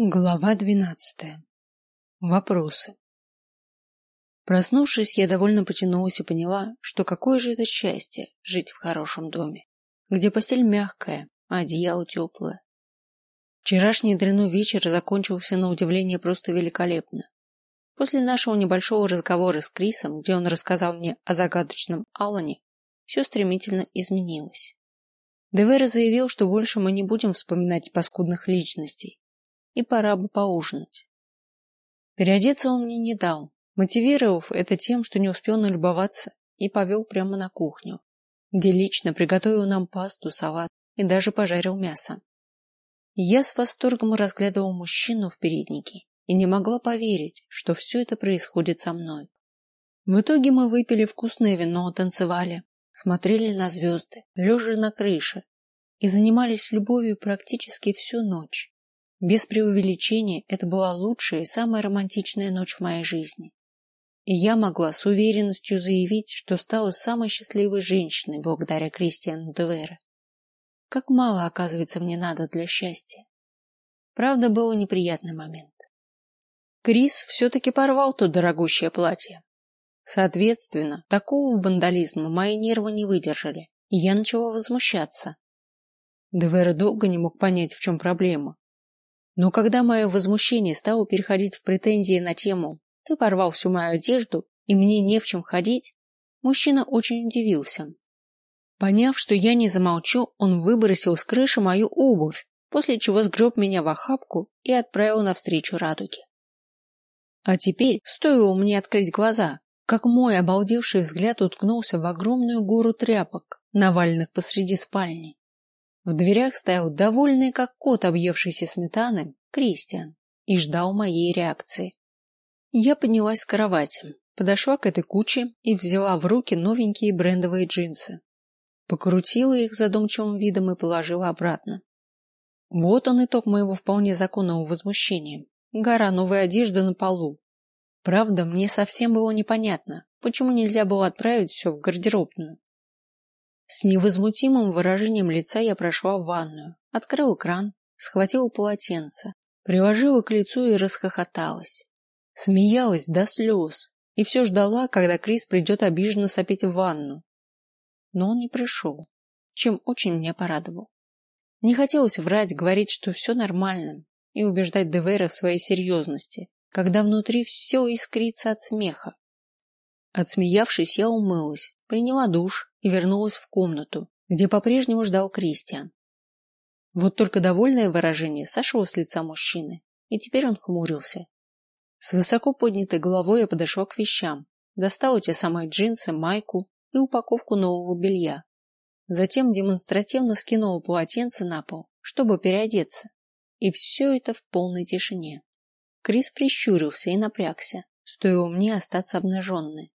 Глава двенадцатая. Вопросы. Проснувшись, я довольно потянулась и поняла, что какое же это счастье жить в хорошем доме, где постель мягкая, а одеяло теплое. Вчерашний дрянной вечер закончился на удивление просто великолепно. После нашего небольшого разговора с Крисом, где он рассказал мне о загадочном Алане, все стремительно изменилось. Девера заявил, что больше мы не будем вспоминать паскудных личностей, и пора бы поужинать. Переодеться он мне не дал, мотивировав это тем, что не успел налюбоваться, и повел прямо на кухню, где лично приготовил нам пасту, салат и даже пожарил мясо. Я с восторгом разглядывал мужчину в переднике и не могла поверить, что все это происходит со мной. В итоге мы выпили вкусное вино, танцевали, смотрели на звезды, лежа на крыше, и занимались любовью практически всю ночь. Без преувеличения, это была лучшая и самая романтичная ночь в моей жизни. И я могла с уверенностью заявить, что стала самой счастливой женщиной благодаря Кристиану Девера. Как мало, оказывается, мне надо для счастья. Правда, был неприятный момент. Крис все-таки порвал то дорогущее платье. Соответственно, такого вандализма мои нервы не выдержали, и я начала возмущаться. Девера долго не мог понять, в чем проблема, но когда мое возмущение стало переходить в претензии на тему «ты порвал всю мою одежду, и мне не в чем ходить», мужчина очень удивился. Поняв, что я не замолчу, он выбросил с крыши мою обувь, после чего сгреб меня в охапку и отправил навстречу радуге. А теперь, стоило мне открыть глаза, как мой обалдевший взгляд уткнулся в огромную гору тряпок, наваленных посреди спальни. В дверях стоял довольный, как кот, объевшийся сметаны, Кристиан и ждал моей реакции. Я поднялась с кровати, подошла к этой куче и взяла в руки новенькие брендовые джинсы. Покрутила их задумчивым видом и положила обратно. Вот он итог моего вполне законного возмущения. Гора новой одежды на полу. Правда, мне совсем было непонятно, почему нельзя было отправить все в гардеробную. С невозмутимым выражением лица я прошла в ванную, открыла кран, схватила полотенце, приложила к лицу и расхохоталась. Смеялась до слез и все ждала, когда Крис придет обиженно сопеть в ванну. Но он не пришел, чем очень меня порадовал. Не хотелось врать, говорить, что все нормально, и убеждать Девера в своей серьезности, когда внутри все искрится от смеха. Отсмеявшись, я умылась, приняла душ, и вернулась в комнату, где по-прежнему ждал Кристиан. Вот только довольное выражение сошло с лица мужчины, и теперь он хмурился. С высоко поднятой головой я подошла к вещам, достала те самые джинсы, майку и упаковку нового белья. Затем демонстративно скинула полотенце на пол, чтобы переодеться. И все это в полной тишине. Крис прищурился и напрягся, стоило мне остаться обнаженной.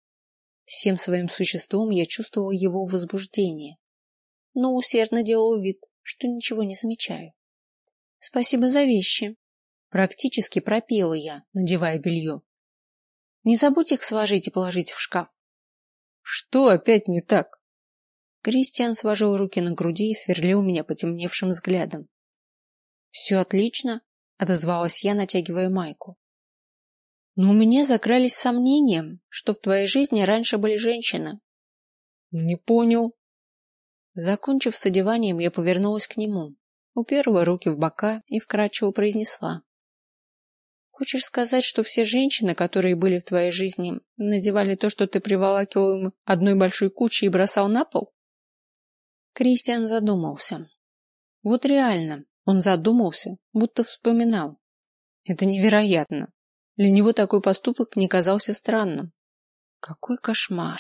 Всем своим существом я чувствовала его возбуждение, но усердно делала вид, что ничего не замечаю. Спасибо за вещи. Практически пропела я, надевая белье. Не забудь их сложить и положить в шкаф. Что опять не так? Кристиан сложил руки на груди и сверлил меня потемневшим взглядом. Все отлично, отозвалась я, натягивая майку. Но у меня закрались сомнения, что в твоей жизни раньше были женщины. Не понял. Закончив с одеванием, я повернулась к нему, уперла руки в бока и вкрадчиво произнесла: Хочешь сказать, что все женщины, которые были в твоей жизни, надевали то, что ты приволакивал им одной большой кучей и бросал на пол? Кристиан задумался. Вот реально, он задумался, будто вспоминал. Это невероятно. Для него такой поступок не казался странным. Какой кошмар!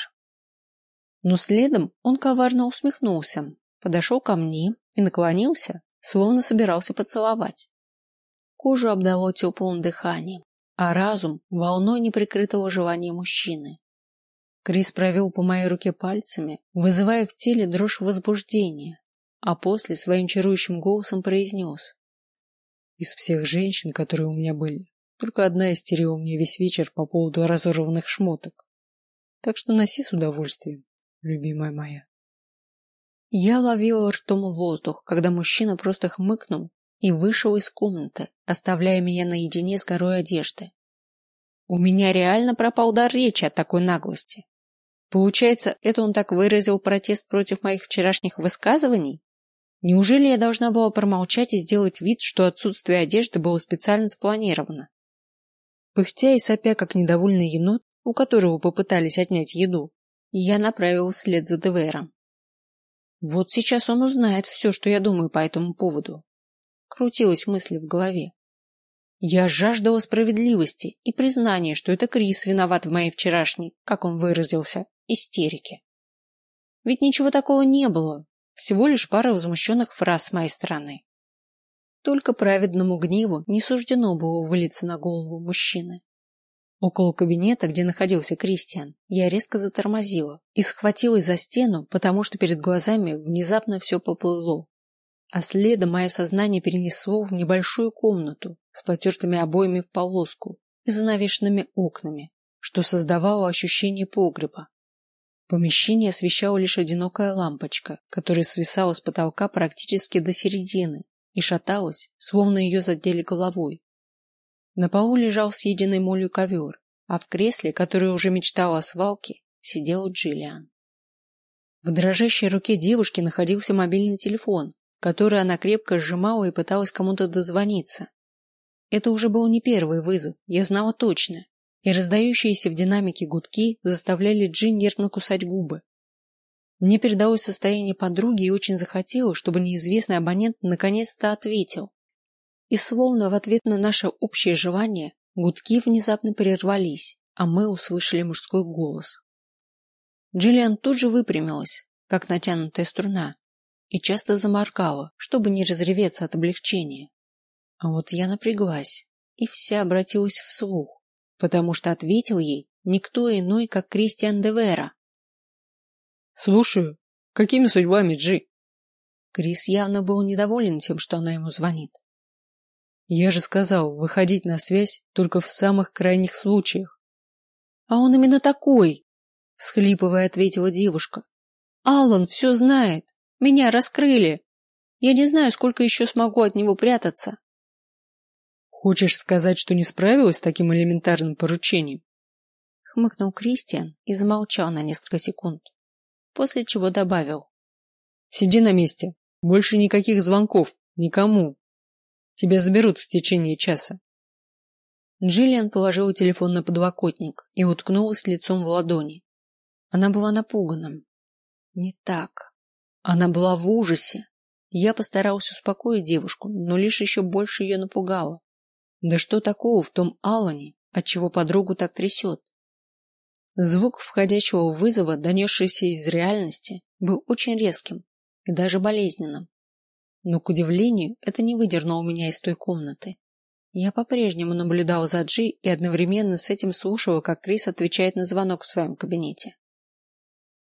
Но следом он коварно усмехнулся, подошел ко мне и наклонился, словно собирался поцеловать. Кожу обдало теплым дыханием, а разум волной неприкрытого желания мужчины. Крис провел по моей руке пальцами, вызывая в теле дрожь возбуждения, а после своим чарующим голосом произнес: "Из всех женщин, которые у меня были, только одна истерила мне весь вечер по поводу разорванных шмоток. Так что носи с удовольствием, любимая моя. Я ловила ртом воздух, когда мужчина просто хмыкнул и вышел из комнаты, оставляя меня наедине с горой одежды. У меня реально пропал дар речи от такой наглости. Получается, это он так выразил протест против моих вчерашних высказываний? Неужели я должна была промолчать и сделать вид, что отсутствие одежды было специально спланировано? Пыхтя и сопя, как недовольный енот, у которого попытались отнять еду, я направилась вслед за Девером. Вот сейчас он узнает все, что я думаю по этому поводу. Крутилась мысли в голове. Я жаждала справедливости и признания, что это Крис виноват в моей вчерашней, как он выразился, истерике. Ведь ничего такого не было, всего лишь пара возмущенных фраз с моей стороны. Только праведному гневу не суждено было вылиться на голову мужчины. Около кабинета, где находился Кристиан, я резко затормозила и схватилась за стену, потому что перед глазами внезапно все поплыло. А следом мое сознание перенесло в небольшую комнату с потертыми обоями в полоску и занавешенными окнами, что создавало ощущение погреба. Помещение освещала лишь одинокая лампочка, которая свисала с потолка практически до середины и шаталась, словно ее задели головой. На полу лежал съеденный молью ковер, а в кресле, которое уже мечтало о свалке, сидел Джиллиан. В дрожащей руке девушки находился мобильный телефон, который она крепко сжимала и пыталась кому-то дозвониться. Это уже был не первый вызов, я знала точно, и раздающиеся в динамике гудки заставляли Джин нервно кусать губы. Мне передалось состояние подруги и очень захотелось, чтобы неизвестный абонент наконец-то ответил. И словно в ответ на наше общее желание, гудки внезапно прервались, а мы услышали мужской голос. Джиллиан тут же выпрямилась, как натянутая струна, и часто заморгала, чтобы не разреветься от облегчения. А вот я напряглась и вся обратилась вслух, потому что ответил ей никто иной, как Кристиан Девера. Слушаю. Какими судьбами, Джи? Крис явно был недоволен тем, что она ему звонит. Я же сказал, выходить на связь только в самых крайних случаях. А он именно такой, схлипывая, ответила девушка. Аллан все знает. Меня раскрыли. Я не знаю, сколько еще смогу от него прятаться. Хочешь сказать, что не справилась с таким элементарным поручением? Хмыкнул Кристиан и замолчал на несколько секунд, после чего добавил: "Сиди на месте. Больше никаких звонков никому. Тебя заберут в течение часа. Джиллиан положила телефон на подлокотник и уткнулась лицом в ладони. Она была напугана. Не так. Она была в ужасе. Я постарался успокоить девушку, но лишь еще больше ее напугало. Да что такого в том Алане, от чего подругу так трясет? Звук входящего вызова, донесшийся из реальности, был очень резким и даже болезненным. Но, к удивлению, это не выдернуло меня из той комнаты. Я по-прежнему наблюдал за Джи и одновременно с этим слушал, как Крис отвечает на звонок в своем кабинете.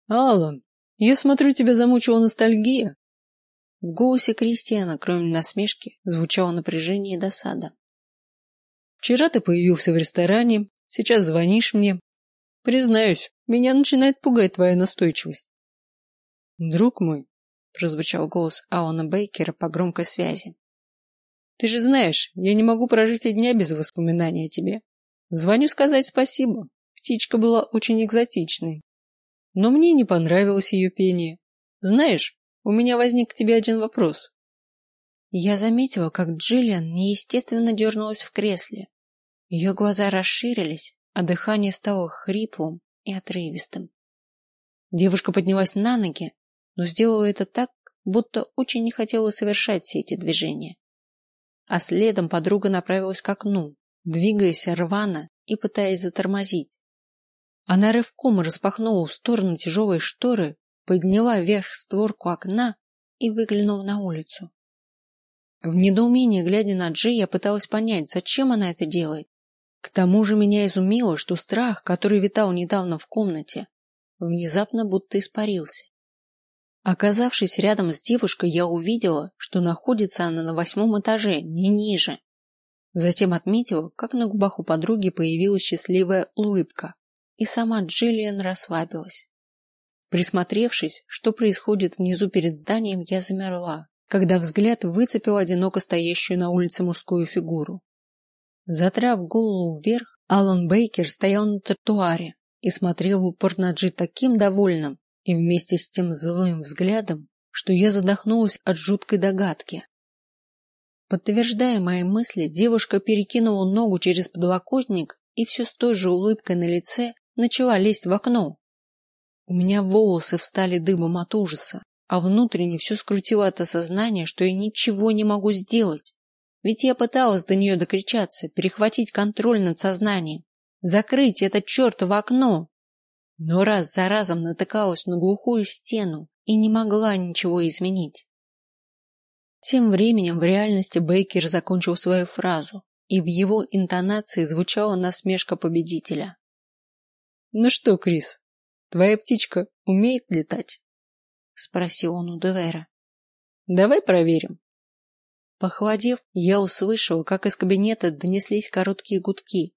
Алан, я смотрю, тебя замучила ностальгия. В голосе Кристиана, кроме насмешки, звучало напряжение и досада. Вчера ты появился в ресторане, сейчас звонишь мне. Признаюсь, меня начинает пугать твоя настойчивость. Друг мой, прозвучал голос Алана Бейкера по громкой связи. Ты же знаешь, я не могу прожить и дня без воспоминаний о тебе. Звоню сказать спасибо. Птичка была очень экзотичной. Но мне не понравилось ее пение. Знаешь, у меня возник к тебе один вопрос. Я заметила, как Джиллиан неестественно дернулась в кресле. Ее глаза расширились, а дыхание стало хриплым и отрывистым. Девушка поднялась на ноги, но сделала это так, будто очень не хотела совершать все эти движения. А следом подруга направилась к окну, двигаясь рвано и пытаясь затормозить. Она рывком распахнула в сторону тяжелые шторы, подняла вверх створку окна и выглянула на улицу. В недоумении, глядя на Джей, я пыталась понять, зачем она это делает. К тому же меня изумило, что страх, который витал недавно в комнате, внезапно будто испарился. Оказавшись рядом с девушкой, я увидела, что находится она на восьмом этаже, не ниже. Затем отметила, как на губах у подруги появилась счастливая улыбка, и сама Джиллиан расслабилась. Присмотревшись, что происходит внизу перед зданием, я замерла, когда взгляд выцепил одиноко стоящую на улице мужскую фигуру. Затрав голову вверх, Алан Бейкер стоял на тротуаре и смотрел в упор на Джи таким довольным и вместе с тем злым взглядом, что я задохнулась от жуткой догадки. Подтверждая мои мысли, девушка перекинула ногу через подлокотник и все с той же улыбкой на лице начала лезть в окно. У меня волосы встали дыбом от ужаса, а внутренне все скрутило от осознания, что я ничего не могу сделать. Ведь я пыталась до нее докричаться, перехватить контроль над сознанием, закрыть это чертово окно. Но раз за разом натыкалась на глухую стену и не могла ничего изменить. Тем временем в реальности Бейкер закончил свою фразу, и в его интонации звучала насмешка победителя. Ну что, Крис, твоя птичка умеет летать? спросил он у Девера. Давай проверим. Похолодев, я услышал, как из кабинета донеслись короткие гудки.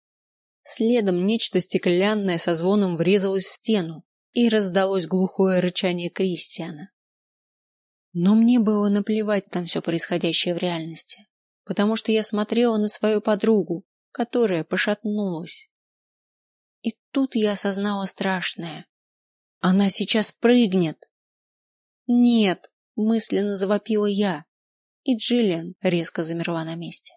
Следом нечто стеклянное со звоном врезалось в стену, и раздалось глухое рычание Кристиана. Но мне было наплевать на все происходящее в реальности, потому что я смотрела на свою подругу, которая пошатнулась. И тут я осознала страшное. Она сейчас прыгнет. Нет, мысленно завопила я, и Джиллиан резко замерла на месте.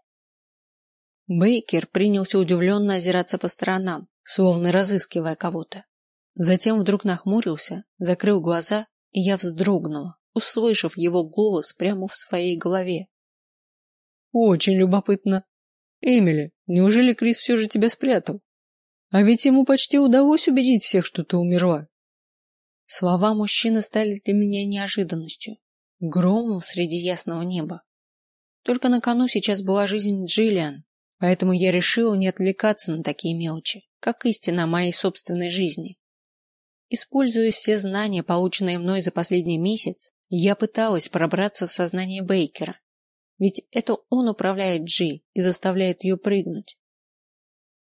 Бейкер принялся удивленно озираться по сторонам, словно разыскивая кого-то. Затем вдруг нахмурился, закрыл глаза, и я вздрогнула, услышав его голос прямо в своей голове. Очень любопытно. Эмили, неужели Крис все же тебя спрятал? А ведь ему почти удалось убедить всех, что ты умерла. Слова мужчины стали для меня неожиданностью, громом среди ясного неба. Только на кону сейчас была жизнь Джиллиан, поэтому я решила не отвлекаться на такие мелочи, как истина моей собственной жизни. Используя все знания, полученные мной за последний месяц, я пыталась пробраться в сознание Бейкера, ведь это он управляет Джи и заставляет ее прыгнуть.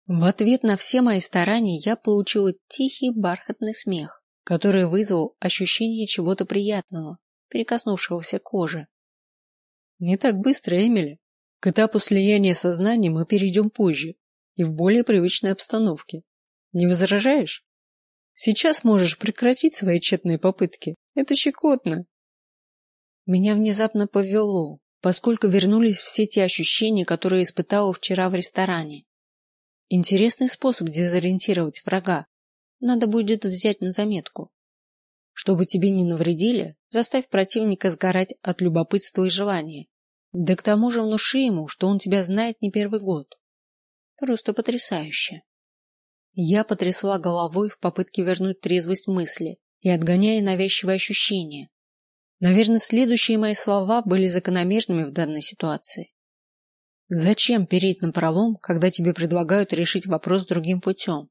В ответ на все мои старания я получила тихий бархатный смех, который вызвал ощущение чего-то приятного, прикоснувшегося к коже. Не так быстро, Эмили. К этапу слияния сознания мы перейдем позже и в более привычной обстановке. Не возражаешь? Сейчас можешь прекратить свои тщетные попытки. Это щекотно. Меня внезапно повело, поскольку вернулись все те ощущения, которые испытала вчера в ресторане. Интересный способ дезориентировать врага. Надо будет взять на заметку. Чтобы тебе не навредили, заставь противника сгорать от любопытства и желания. Да к тому же внуши ему, что он тебя знает не первый год. Просто потрясающе. Я потрясла головой в попытке вернуть трезвость мысли и отгоняя навязчивые ощущения. Наверное, следующие мои слова были закономерными в данной ситуации. Зачем переть на пролом, когда тебе предлагают решить вопрос другим путем?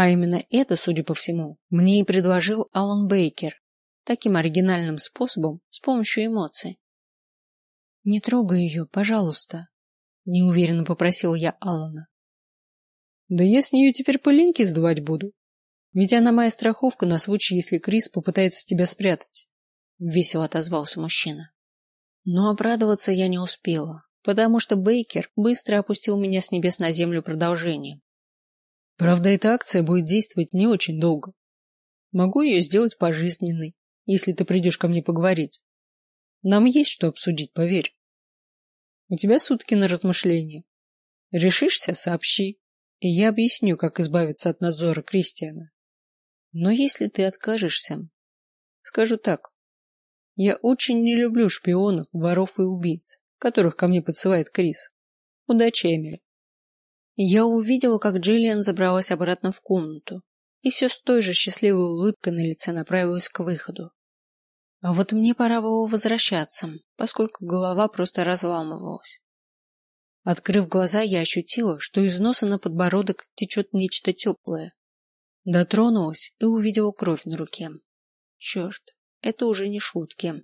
А именно это, судя по всему, мне и предложил Алан Бейкер таким оригинальным способом с помощью эмоций. Не трогай ее, пожалуйста, неуверенно попросил я Алана. Да я с нее теперь пылинки сдувать буду. Ведь она моя страховка на случай, если Крис попытается тебя спрятать. Весело отозвался мужчина. Но обрадоваться я не успела потому что Бейкер быстро опустил меня с небес на землю продолжением. Правда, эта акция будет действовать не очень долго. Могу ее сделать пожизненной, если ты придешь ко мне поговорить. Нам есть что обсудить, поверь. У тебя сутки на размышление. Решишься, сообщи, и я объясню, как избавиться от надзора Кристиана. Но если ты откажешься, скажу так: я очень не люблю шпионов, воров и убийц которых ко мне подсылает Крис. Удачи, Эмили. Я увидела, как Джиллиан забралась обратно в комнату и все с той же счастливой улыбкой на лице направилась к выходу. А вот мне пора было возвращаться, поскольку голова просто разламывалась. Открыв глаза, я ощутила, что из носа на подбородок течет нечто теплое. Дотронулась и увидела кровь на руке. Черт, это уже не шутки.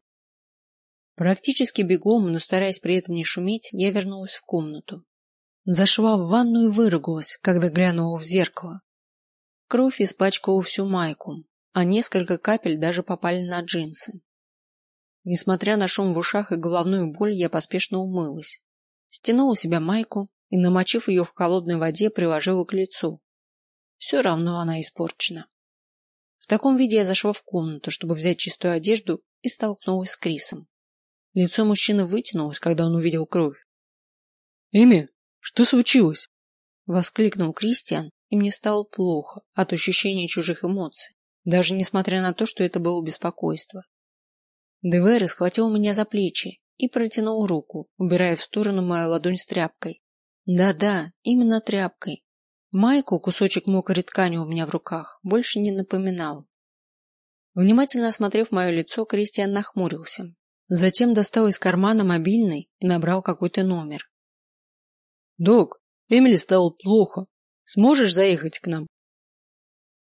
Практически бегом, но стараясь при этом не шуметь, я вернулась в комнату. Зашла в ванную и выругалась, когда глянула в зеркало. Кровь испачкала всю майку, а несколько капель даже попали на джинсы. Несмотря на шум в ушах и головную боль, я поспешно умылась. Стянула у себя майку и, намочив ее в холодной воде, приложила к лицу. Все равно она испорчена. В таком виде я зашла в комнату, чтобы взять чистую одежду, и столкнулась с Крисом. Лицо мужчины вытянулось, когда он увидел кровь. Эми, что случилось? воскликнул Кристиан, и мне стало плохо от ощущения чужих эмоций, даже несмотря на то, что это было беспокойство. Девер схватил меня за плечи и протянул руку, убирая в сторону мою ладонь с тряпкой. Да-да, именно тряпкой. Майку, кусочек мокрой ткани у меня в руках, больше не напоминал. Внимательно осмотрев мое лицо, Кристиан нахмурился. Затем достал из кармана мобильный и набрал какой-то номер. Док, Эмили стало плохо. Сможешь заехать к нам?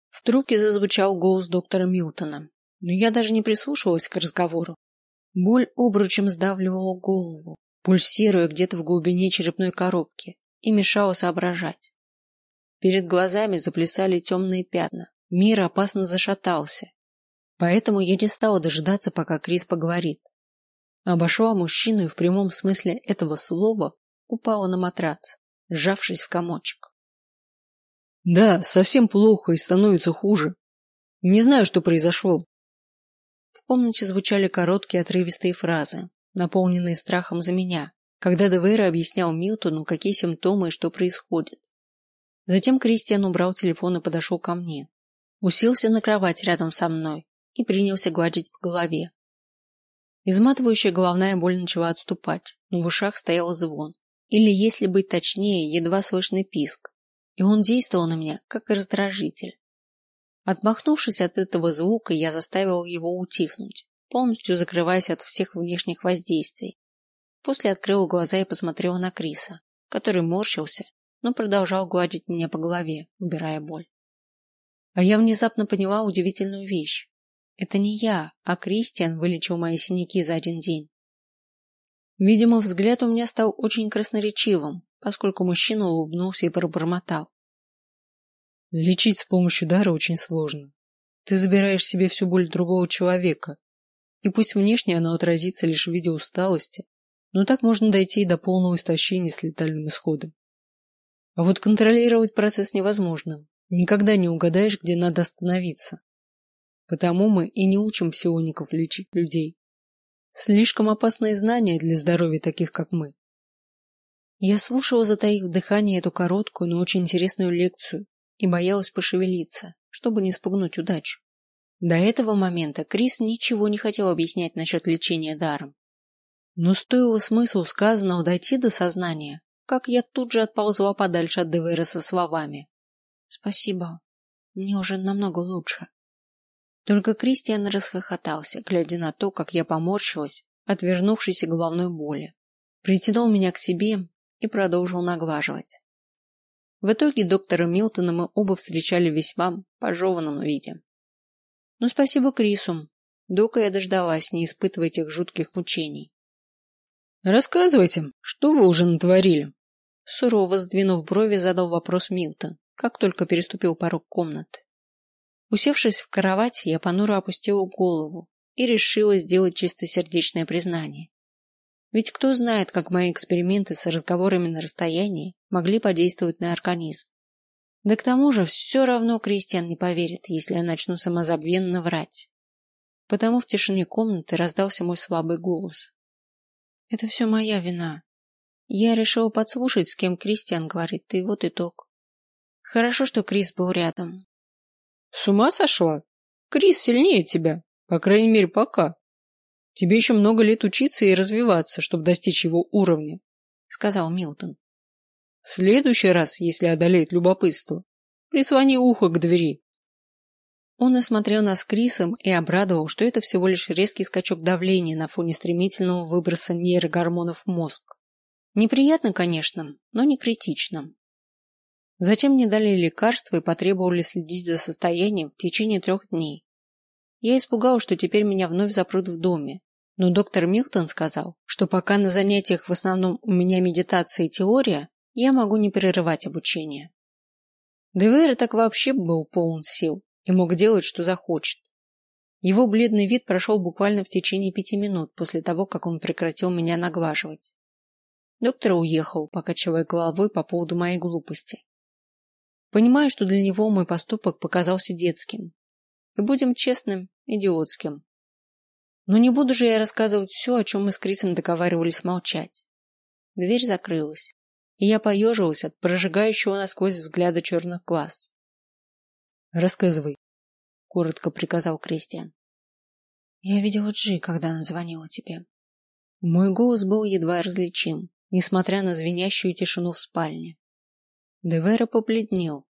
В трубке зазвучал голос доктора Милтона, но я даже не прислушивалась к разговору. Боль обручем сдавливала голову, пульсируя где-то в глубине черепной коробки, и мешала соображать. Перед глазами заплясали темные пятна. Мир опасно зашатался. Поэтому я не стала дожидаться, пока Крис поговорит. Обошла мужчину и в прямом смысле этого слова упала на матрац сжавшись в комочек. Да, совсем плохо и становится хуже. Не знаю, что произошло. В комнате звучали короткие отрывистые фразы, наполненные страхом за меня, когда Девейра объяснял Милтону, какие симптомы и что происходит. Затем Кристиан убрал телефон и подошел ко мне, уселся на кровать рядом со мной и принялся гладить по голове. Изматывающая головная боль начала отступать, но в ушах стоял звон, или, если быть точнее, едва слышный писк, и он действовал на меня как раздражитель. Отмахнувшись от этого звука, я заставил его утихнуть, полностью закрываясь от всех внешних воздействий. После открыл глаза и посмотрел на Криса, который морщился, но продолжал гладить меня по голове, убирая боль. А я внезапно поняла удивительную вещь. Это не я, а Кристиан вылечил мои синяки за один день. Видимо, взгляд у меня стал очень красноречивым, поскольку мужчина улыбнулся и пробормотал: "Лечить с помощью дара очень сложно. Ты забираешь себе всю боль другого человека, и пусть внешне она отразится лишь в виде усталости, но так можно дойти и до полного истощения с летальным исходом. А вот контролировать процесс невозможно. Никогда не угадаешь, где надо остановиться. Потому мы и не учим псиоников лечить людей. Слишком опасные знания для здоровья таких, как мы. Я слушала, затаив дыхание, эту короткую, но очень интересную лекцию и боялась пошевелиться, чтобы не спугнуть удачу. До этого момента Крис ничего не хотел объяснять насчет лечения даром. Но стоило смыслу сказанного дойти до сознания, как я тут же отползла подальше от Девера со словами: "Спасибо, мне уже намного лучше". Только Кристиан расхохотался, глядя на то, как я поморщилась от вернувшейся головной боли. Притянул меня к себе и продолжил наглаживать. В итоге доктора Милтона мы оба встречали в весьма пожеванном виде. Но спасибо Крису. Дока я дождалась, не испытывая этих жутких мучений. Рассказывайте, что вы уже натворили? Сурово сдвинув брови, задал вопрос Милтон, как только переступил порог комнаты. Усевшись в кровать, я понуро опустила голову и решила сделать чистосердечное признание. Ведь кто знает, как мои эксперименты с разговорами на расстоянии могли подействовать на организм. Да к тому же все равно Кристиан не поверит, если я начну самозабвенно врать. Потому в тишине комнаты раздался мой слабый голос. Это все моя вина. Я решила подслушать, с кем Кристиан говорит, и вот итог. Хорошо, что Крис был рядом, с ума сошла? Крис сильнее тебя, по крайней мере, пока. Тебе еще много лет учиться и развиваться, чтобы достичь его уровня, сказал Милтон. В следующий раз, если одолеет любопытство, прислони ухо к двери. Он осмотрел нас с Крисом и обрадовал, что это всего лишь резкий скачок давления на фоне стремительного выброса нейрогормонов в мозг. Неприятно, конечно, но не критично. Затем мне дали лекарства и потребовали следить за состоянием в течение трех дней. Я испугалась, что теперь меня вновь запрут в доме, но доктор Милтон сказал, что пока на занятиях в основном у меня медитация и теория, я могу не прерывать обучение. Девейр так вообще был полон сил и мог делать, что захочет. Его бледный вид прошел буквально в течение пяти минут после того, как он прекратил меня наглаживать. Доктор уехал, покачивая головой по поводу моей глупости. Понимаю, что для него мой поступок показался детским. И будем честным, идиотским. Но не буду же я рассказывать все, о чем мы с Крисом договаривались молчать. Дверь закрылась, и я поежилась от прожигающего насквозь взгляда черных глаз. Рассказывай, коротко приказал Кристиан. Я видела Джи, когда она звонила тебе. Мой голос был едва различим, несмотря на звенящую тишину в спальне. Девера побледнел,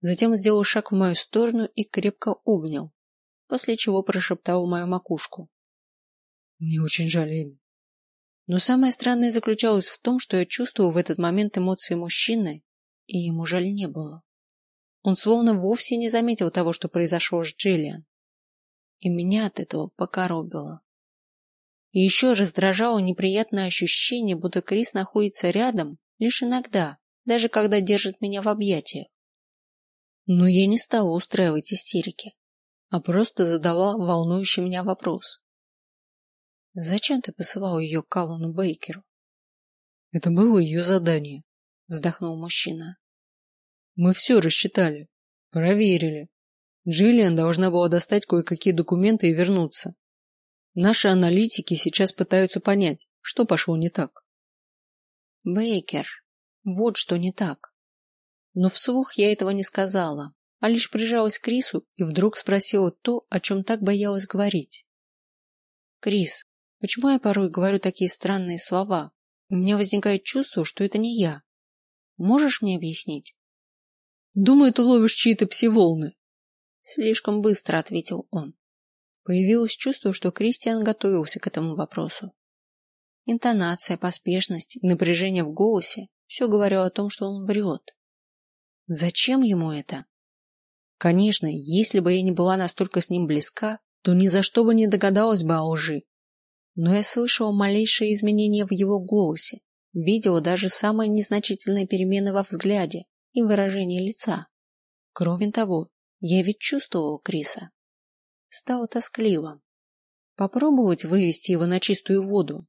затем сделал шаг в мою сторону и крепко обнял, после чего прошептал в мою макушку: "Мне очень жаль, Эми. Но самое странное заключалось в том, что я чувствовал в этот момент эмоции мужчины, и ему жаль не было. Он словно вовсе не заметил того, что произошло с Джиллиан. И меня от этого покоробило. И еще раздражало неприятное ощущение, будто Крис находится рядом лишь иногда, даже когда держит меня в объятиях. Но я не стала устраивать истерики, а просто задала волнующий меня вопрос. Зачем ты посылал ее к Аллану Бейкеру? Это было ее задание, вздохнул мужчина. Мы все рассчитали, проверили. Джиллиан должна была достать кое-какие документы и вернуться. Наши аналитики сейчас пытаются понять, что пошло не так. Бейкер, вот что не так. Но вслух я этого не сказала, а лишь прижалась к Крису и вдруг спросила то, о чем так боялась говорить. Крис, почему я порой говорю такие странные слова? У меня возникает чувство, что это не я. Можешь мне объяснить? Думаю, ты ловишь чьи-то пси-волны. Слишком быстро ответил он. Появилось чувство, что Кристиан готовился к этому вопросу. Интонация, поспешность и напряжение в голосе все говорило о том, что он врет. Зачем ему это? Конечно, если бы я не была настолько с ним близка, то ни за что бы не догадалась бы о лжи. Но я слышала малейшие изменения в его голосе, видела даже самые незначительные перемены во взгляде, и выражение лица. Кроме того, я ведь чувствовал Криса. Стало тоскливо. Попробовать вывести его на чистую воду.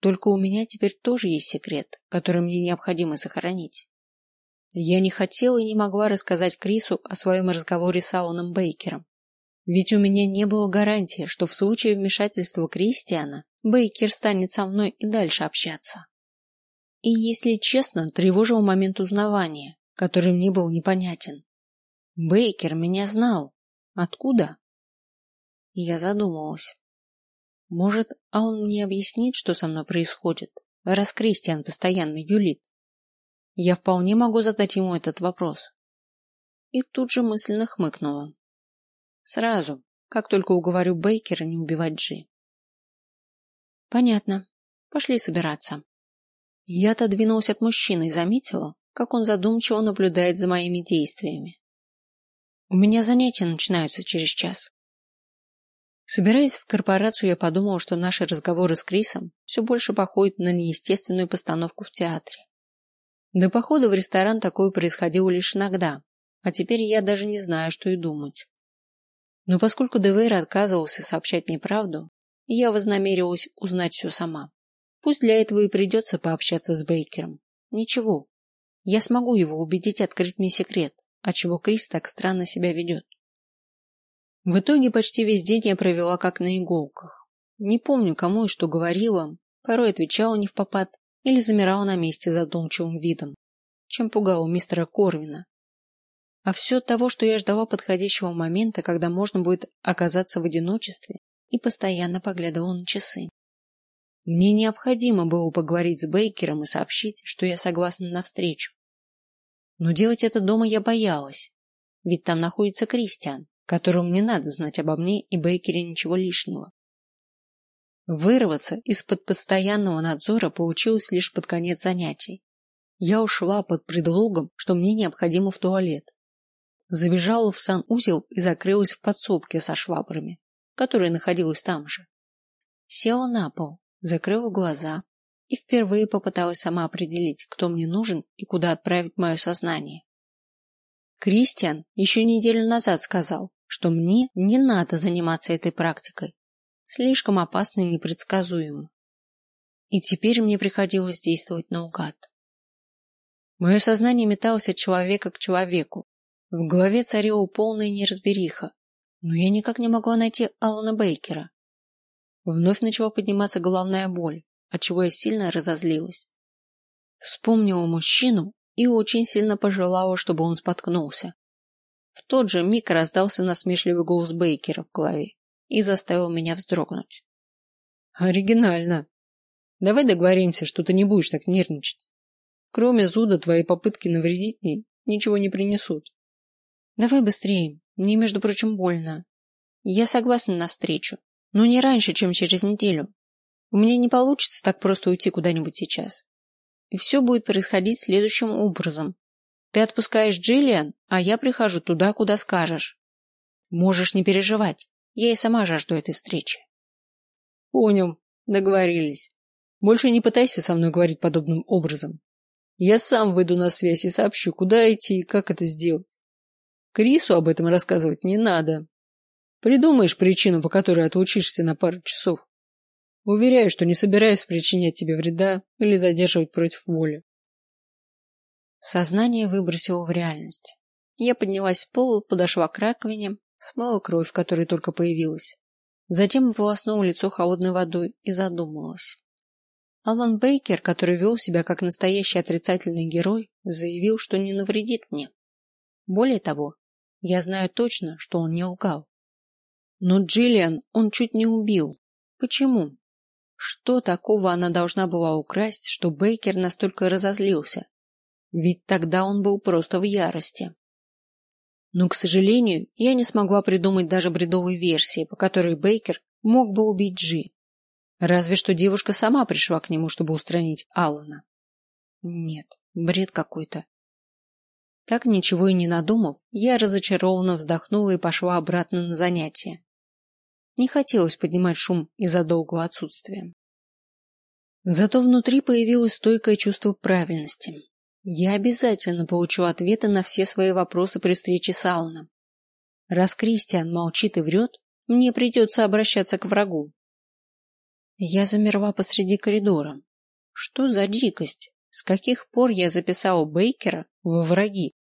Только у меня теперь тоже есть секрет, который мне необходимо сохранить. Я не хотела и не могла рассказать Крису о своем разговоре с Аланом Бейкером. Ведь у меня не было гарантии, что в случае вмешательства Кристиана Бейкер станет со мной и дальше общаться. И, если честно, тревожил момент узнавания, который мне был непонятен. Бейкер меня знал. Откуда? Я задумалась. Может, а он мне объяснит, что со мной происходит, раз Кристиан постоянно юлит? Я вполне могу задать ему этот вопрос. И тут же мысленно хмыкнула. Сразу, как только уговорю Бейкера не убивать Джи. Понятно. Пошли собираться. Я отодвинулась от мужчины и заметила, как он задумчиво наблюдает за моими действиями. У меня занятия начинаются через час. Собираясь в корпорацию, я подумала, что наши разговоры с Крисом все больше походят на неестественную постановку в театре. До похода в ресторан такое происходило лишь иногда, а теперь я даже не знаю, что и думать. Но поскольку Девейр отказывался сообщать мне правду, я вознамерилась узнать все сама. Пусть для этого и придется пообщаться с Бейкером. Ничего. Я смогу его убедить открыть мне секрет, отчего Крис так странно себя ведет. В итоге почти весь день я провела как на иголках. Не помню, кому и что говорила, порой отвечала не в попад или замирала на месте задумчивым видом, чем пугала мистера Корвина. А все от того, что я ждала подходящего момента, когда можно будет оказаться в одиночестве, и постоянно поглядывала на часы. Мне необходимо было поговорить с Бейкером и сообщить, что я согласна на встречу. Но делать это дома я боялась, ведь там находится Кристиан, которому не надо знать обо мне и Бейкере ничего лишнего. Вырваться из-под постоянного надзора получилось лишь под конец занятий. Я ушла под предлогом, что мне необходимо в туалет. Забежала в санузел и закрылась в подсобке со швабрами, которая находилась там же. Села на пол, закрыла глаза и впервые попыталась сама определить, кто мне нужен и куда отправить мое сознание. Кристиан еще неделю назад сказал, что мне не надо заниматься этой практикой. Слишком опасно и непредсказуемо. И теперь мне приходилось действовать наугад. Мое сознание металось от человека к человеку. В голове царила полная неразбериха, но я никак не могла найти Алана Бейкера. Вновь начала подниматься головная боль, от чего я сильно разозлилась. Вспомнила мужчину и очень сильно пожелала, чтобы он споткнулся. В тот же миг раздался насмешливый голос Бейкера в голове и заставил меня вздрогнуть. Оригинально. Давай договоримся, что ты не будешь так нервничать. Кроме зуда, твои попытки навредить мне ничего не принесут. Давай быстрее. Мне, между прочим, больно. Я согласна на встречу, но не раньше, чем через неделю. У меня не получится так просто уйти куда-нибудь сейчас. И все будет происходить следующим образом. Ты отпускаешь Джиллиан, а я прихожу туда, куда скажешь. Можешь не переживать. Я и сама жажду этой встречи. Понял. Договорились. Больше не пытайся со мной говорить подобным образом. Я сам выйду на связь и сообщу, куда идти и как это сделать. Крису об этом рассказывать не надо. Придумаешь причину, по которой отлучишься на пару часов. Уверяю, что не собираюсь причинять тебе вреда или задерживать против воли. Сознание выбросило в реальность. Я поднялась с пола, подошла к раковине, смыла кровь, которая только появилась. Затем ополоснула лицо холодной водой и задумалась. Алан Бейкер, который вел себя как настоящий отрицательный герой, заявил, что не навредит мне. Более того, я знаю точно, что он не лгал. Но Джиллиан он чуть не убил. Почему? Что такого она должна была украсть, что Бейкер настолько разозлился? Ведь тогда он был просто в ярости. Но, к сожалению, я не смогла придумать даже бредовой версии, по которой Бейкер мог бы убить Джи. Разве что девушка сама пришла к нему, чтобы устранить Аллана. Нет, бред какой-то. Так ничего и не надумав, я разочарованно вздохнула и пошла обратно на занятия. Не хотелось поднимать шум из-за долгого отсутствия. Зато внутри появилось стойкое чувство правильности. Я обязательно получу ответы на все свои вопросы при встрече с Алланом. Раз Кристиан молчит и врет, мне придется обращаться к врагу. Я замерла посреди коридора. Что за дикость? С каких пор я записала Бейкера во враги?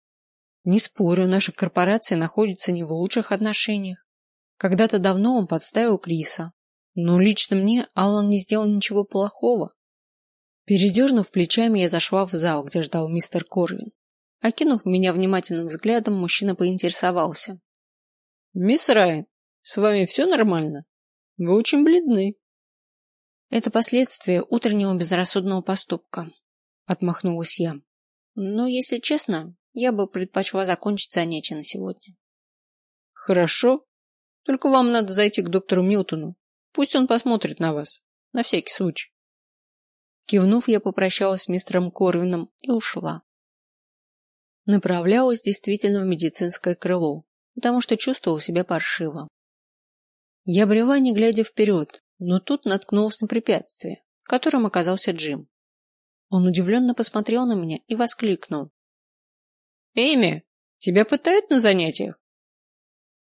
Не спорю, наша корпорация находится не в лучших отношениях. Когда-то давно он подставил Криса, но лично мне Аллан не сделал ничего плохого. Передернув плечами, я зашла в зал, где ждал мистер Корвин. Окинув меня внимательным взглядом, мужчина поинтересовался: "Мисс Райан, с вами все нормально? Вы очень бледны". Это последствия утреннего безрассудного поступка, отмахнулась я. Но, если честно, я бы предпочла закончить занятие на сегодня. Хорошо. Только вам надо зайти к доктору Милтону. Пусть он посмотрит на вас, на всякий случай. Кивнув, я попрощалась с мистером Корвином и ушла. Направлялась действительно в медицинское крыло, потому что чувствовала себя паршиво. Я брела, не глядя вперед, но тут наткнулась на препятствие, которым оказался Джим. Он удивленно посмотрел на меня и воскликнул: "Эми, тебя пытают на занятиях?"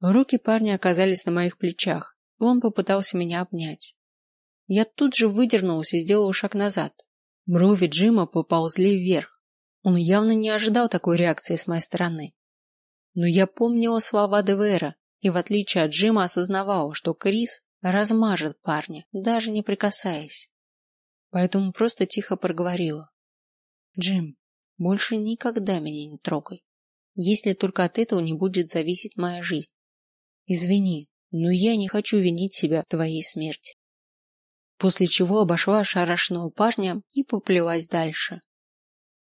Руки парня оказались на моих плечах, и он попытался меня обнять. Я тут же выдернулась и сделала шаг назад. Брови Джима поползли вверх. Он явно не ожидал такой реакции с моей стороны. Но я помнила слова Девера и в отличие от Джима осознавала, что Крис размажет парня, даже не прикасаясь. Поэтому просто тихо проговорила: "Джим, больше никогда меня не трогай, если только от этого не будет зависеть моя жизнь. Извини, но я не хочу винить себя в твоей смерти". После чего обошла ошарашенного парня и поплелась дальше.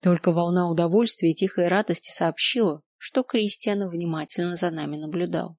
Только волна удовольствия и тихой радости сообщила, что Кристиан внимательно за нами наблюдал.